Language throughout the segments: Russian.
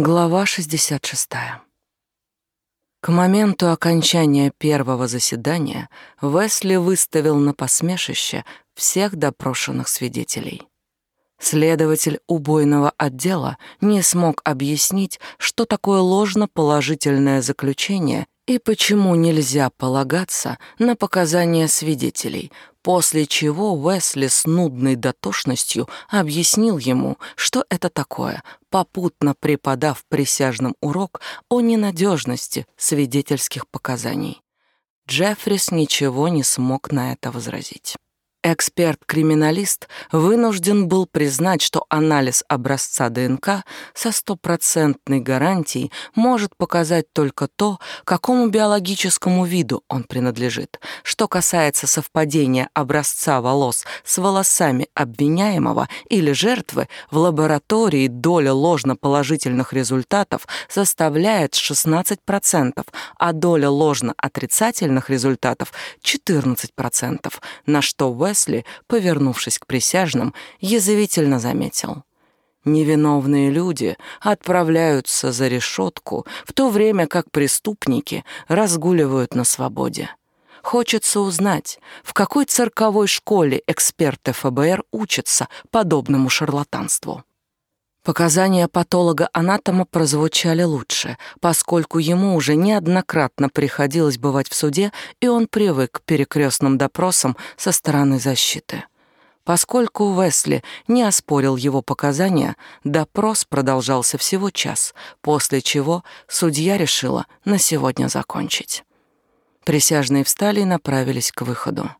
Глава 66. К моменту окончания первого заседания Весли выставил на посмешище всех допрошенных свидетелей. Следователь убойного отдела не смог объяснить, что такое ложно-положительное заключение и почему нельзя полагаться на показания свидетелей, после чего Уэсли с нудной дотошностью объяснил ему, что это такое, попутно преподав присяжным урок о ненадежности свидетельских показаний. Джеффрис ничего не смог на это возразить. Эксперт-криминалист вынужден был признать, что анализ образца ДНК со стопроцентной гарантией может показать только то, какому биологическому виду он принадлежит. Что касается совпадения образца волос с волосами обвиняемого или жертвы, в лаборатории доля ложноположительных результатов составляет 16%, а доля ложно-отрицательных результатов — 14%, на что в Уэсли, повернувшись к присяжным, язвительно заметил. Невиновные люди отправляются за решетку, в то время как преступники разгуливают на свободе. Хочется узнать, в какой цирковой школе эксперты ФБР учатся подобному шарлатанству. Показания патолога-анатома прозвучали лучше, поскольку ему уже неоднократно приходилось бывать в суде, и он привык к перекрестным допросам со стороны защиты. Поскольку Уэсли не оспорил его показания, допрос продолжался всего час, после чего судья решила на сегодня закончить. Присяжные встали и направились к выходу.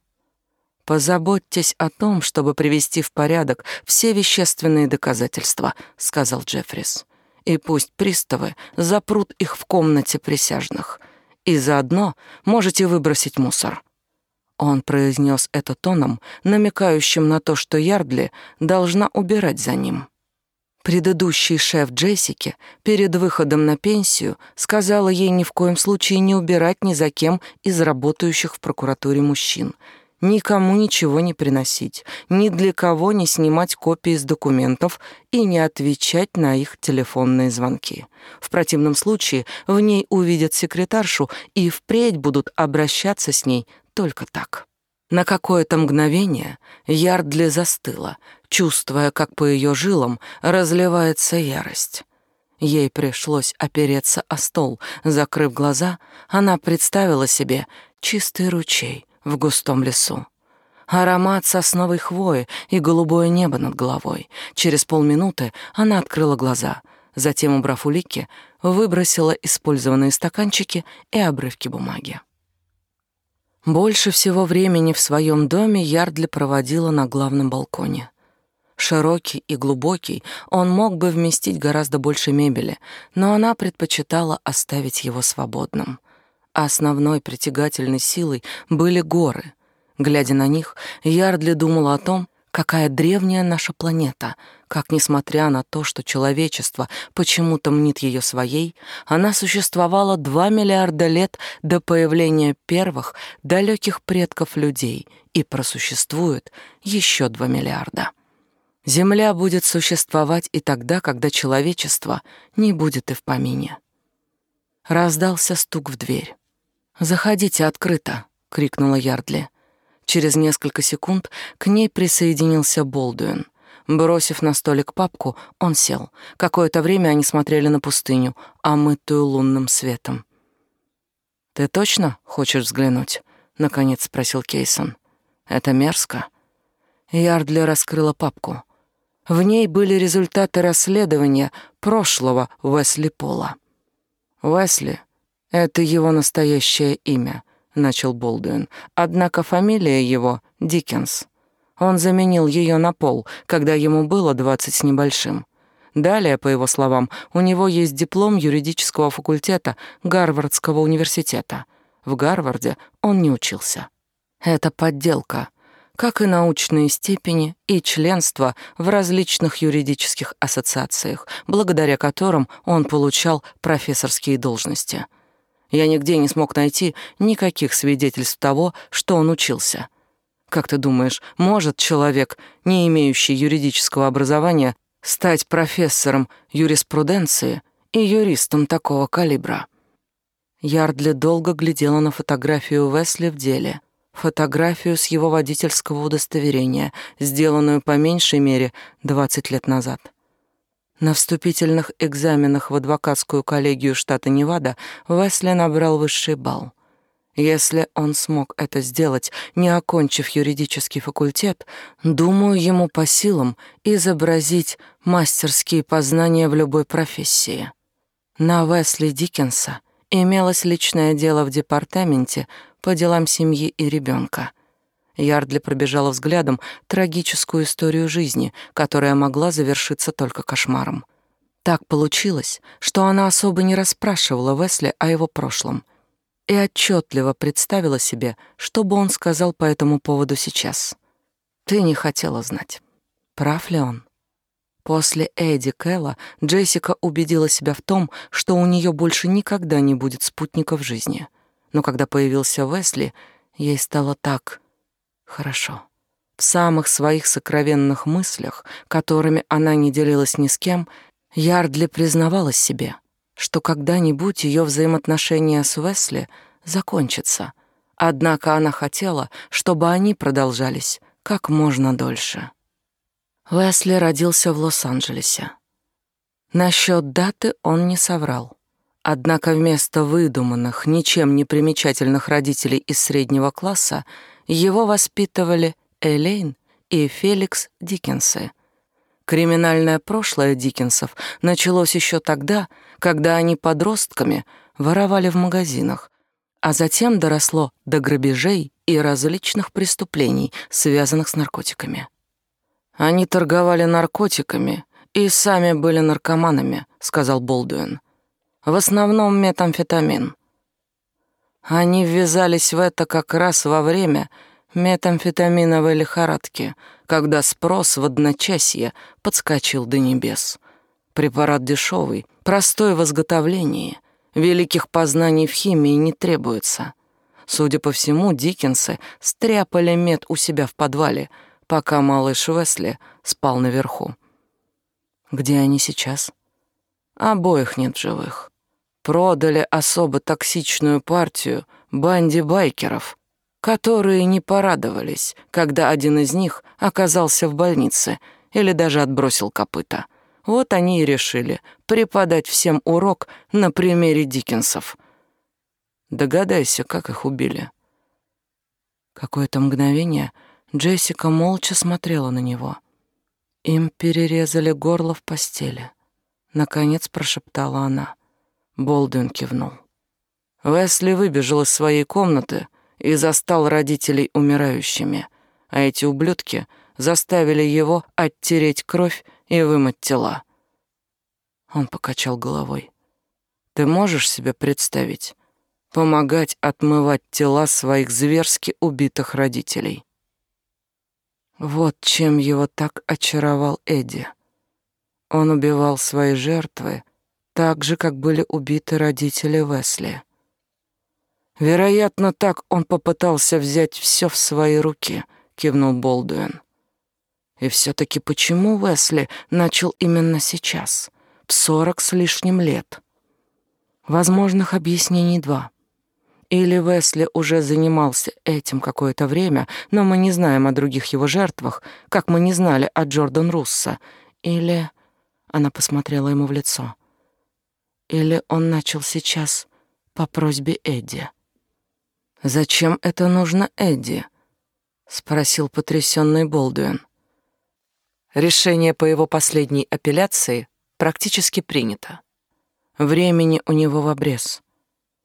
«Позаботьтесь о том, чтобы привести в порядок все вещественные доказательства», — сказал Джеффрис. «И пусть приставы запрут их в комнате присяжных. И заодно можете выбросить мусор». Он произнес это тоном, намекающим на то, что Ярдли должна убирать за ним. Предыдущий шеф Джессики перед выходом на пенсию сказала ей ни в коем случае не убирать ни за кем из работающих в прокуратуре мужчин — никому ничего не приносить, ни для кого не снимать копии из документов и не отвечать на их телефонные звонки. В противном случае в ней увидят секретаршу и впредь будут обращаться с ней только так. На какое-то мгновение Ярдли застыла, чувствуя, как по ее жилам разливается ярость. Ей пришлось опереться о стол. Закрыв глаза, она представила себе чистый ручей, в густом лесу. Аромат сосновой хвои и голубое небо над головой. Через полминуты она открыла глаза, затем, убрав улики, выбросила использованные стаканчики и обрывки бумаги. Больше всего времени в своем доме Ярдли проводила на главном балконе. Широкий и глубокий, он мог бы вместить гораздо больше мебели, но она предпочитала оставить его свободным а основной притягательной силой были горы. Глядя на них, Ярдли думала о том, какая древняя наша планета, как, несмотря на то, что человечество почему-то мнит ее своей, она существовала два миллиарда лет до появления первых далеких предков людей и просуществует еще два миллиарда. Земля будет существовать и тогда, когда человечество не будет и в помине. Раздался стук в дверь. «Заходите открыто!» — крикнула Ярдли. Через несколько секунд к ней присоединился Болдуин. Бросив на столик папку, он сел. Какое-то время они смотрели на пустыню, омытую лунным светом. «Ты точно хочешь взглянуть?» — наконец спросил Кейсон. «Это мерзко». Ярдли раскрыла папку. В ней были результаты расследования прошлого Уэсли Пола. Уэсли «Это его настоящее имя», — начал Болдуин. «Однако фамилия его — Диккенс. Он заменил ее на Пол, когда ему было двадцать с небольшим. Далее, по его словам, у него есть диплом юридического факультета Гарвардского университета. В Гарварде он не учился. Это подделка, как и научные степени и членство в различных юридических ассоциациях, благодаря которым он получал профессорские должности — я нигде не смог найти никаких свидетельств того, что он учился. Как ты думаешь, может человек, не имеющий юридического образования, стать профессором юриспруденции, и юристом такого калибра. Ярдли долго глядела на фотографию Весли в деле. Фотографию с его водительского удостоверения, сделанную по меньшей мере 20 лет назад. На вступительных экзаменах в адвокатскую коллегию штата Невада Весли набрал высший балл. Если он смог это сделать, не окончив юридический факультет, думаю, ему по силам изобразить мастерские познания в любой профессии. На Весли Диккенса имелось личное дело в департаменте по делам семьи и ребенка. Ярдли пробежала взглядом трагическую историю жизни, которая могла завершиться только кошмаром. Так получилось, что она особо не расспрашивала Весли о его прошлом — и отчетливо представила себе, что бы он сказал по этому поводу сейчас. Ты не хотела знать, прав ли он. После Эдди Кэлла Джессика убедила себя в том, что у нее больше никогда не будет спутника в жизни. Но когда появился Весли, ей стало так хорошо. В самых своих сокровенных мыслях, которыми она не делилась ни с кем, Ярдли признавалась себе — что когда-нибудь ее взаимоотношения с Весли закончатся. Однако она хотела, чтобы они продолжались как можно дольше. Весли родился в Лос-Анджелесе. Насчет даты он не соврал. Однако вместо выдуманных, ничем не примечательных родителей из среднего класса его воспитывали Элейн и Феликс Диккенсы. Криминальное прошлое Диккенсов началось еще тогда, когда они подростками воровали в магазинах, а затем доросло до грабежей и различных преступлений, связанных с наркотиками. Они торговали наркотиками и сами были наркоманами, сказал Болдуин. В основном метамфетамин. Они ввязались в это как раз во время метамфетаминовой лихорадки, когда спрос в одночасье подскочил до небес. Препарат дешевый, простой в изготовлении, великих познаний в химии не требуется. Судя по всему, Диккенсы стряпали мед у себя в подвале, пока малыш Весли спал наверху. Где они сейчас? Обоих нет живых. Продали особо токсичную партию банде байкеров, которые не порадовались, когда один из них оказался в больнице или даже отбросил копыта — вот они и решили преподать всем урок на примере Диккенсов. Догадайся, как их убили. Какое-то мгновение Джессика молча смотрела на него. Им перерезали горло в постели. Наконец прошептала она. Болдуин кивнул. Весли выбежал из своей комнаты и застал родителей умирающими, а эти ублюдки заставили его оттереть кровь и вымыть тела. Он покачал головой. Ты можешь себе представить? Помогать отмывать тела своих зверски убитых родителей. Вот чем его так очаровал Эдди. Он убивал свои жертвы так же, как были убиты родители Весли. Вероятно, так он попытался взять все в свои руки, кивнул Болдуин. И все-таки почему Весли начал именно сейчас, в сорок с лишним лет? Возможных объяснений два. Или Весли уже занимался этим какое-то время, но мы не знаем о других его жертвах, как мы не знали о Джордан Русса. Или... Она посмотрела ему в лицо. Или он начал сейчас по просьбе Эдди. «Зачем это нужно Эдди?» — спросил потрясенный Болдуин. Решение по его последней апелляции практически принято. Времени у него в обрез.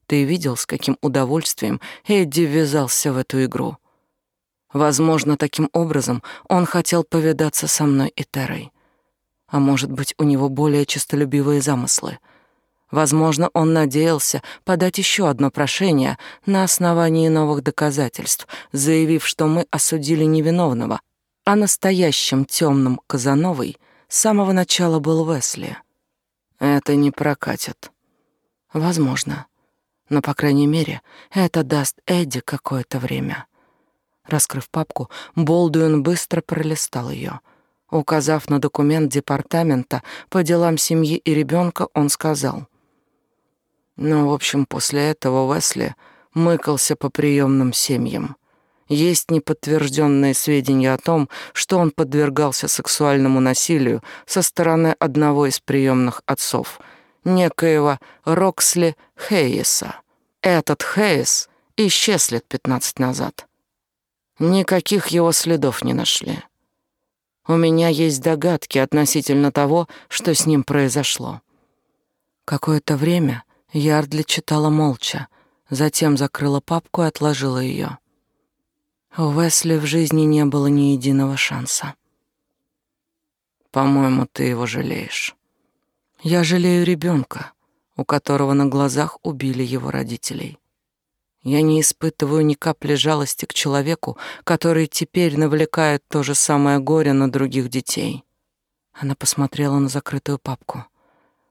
Ты видел, с каким удовольствием Эдди ввязался в эту игру. Возможно, таким образом он хотел повидаться со мной и Терой. А может быть, у него более честолюбивые замыслы. Возможно, он надеялся подать еще одно прошение на основании новых доказательств, заявив, что мы осудили невиновного — а настоящим темным Казановой с самого начала был Весли. Это не прокатит. Возможно. Но, по крайней мере, это даст Эдди какое-то время. Раскрыв папку, Болдуин быстро пролистал ее. Указав на документ департамента по делам семьи и ребенка, он сказал. Ну, в общем, после этого Уэсли мыкался по приемным семьям. Есть неподтвержденные сведения о том, что он подвергался сексуальному насилию со стороны одного из приемных отцов, некоего Роксли Хейеса. Этот Хейс исчез лет пятнадцать назад. Никаких его следов не нашли. У меня есть догадки относительно того, что с ним произошло. Какое-то время Ярдли читала молча, затем закрыла папку и отложила ее. У Весли в жизни не было ни единого шанса. По-моему, ты его жалеешь. Я жалею ребенка, у которого на глазах убили его родителей. Я не испытываю ни капли жалости к человеку, который теперь навлекает то же самое горе на других детей. Она посмотрела на закрытую папку.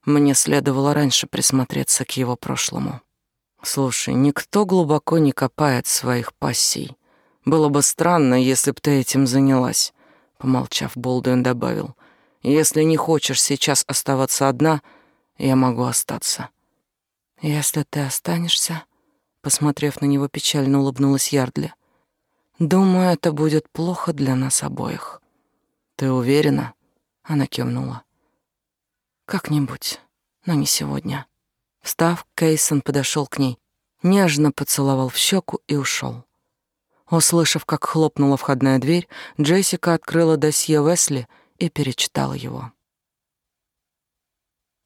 Мне следовало раньше присмотреться к его прошлому. Слушай, никто глубоко не копает своих пассий. Было бы странно, если б ты этим занялась, помолчав, Болдуин добавил. Если не хочешь сейчас оставаться одна, я могу остаться. Если ты останешься, Посмотрев на него, печально улыбнулась Ярдли. «Думаю, это будет плохо для нас обоих». «Ты уверена?» Она кивнула. «Как-нибудь, но не сегодня». Встав, Кейсон подошел к ней, нежно поцеловал в щеку и ушел. Услышав, как хлопнула входная дверь, Джессика открыла досье Весли и перечитала его.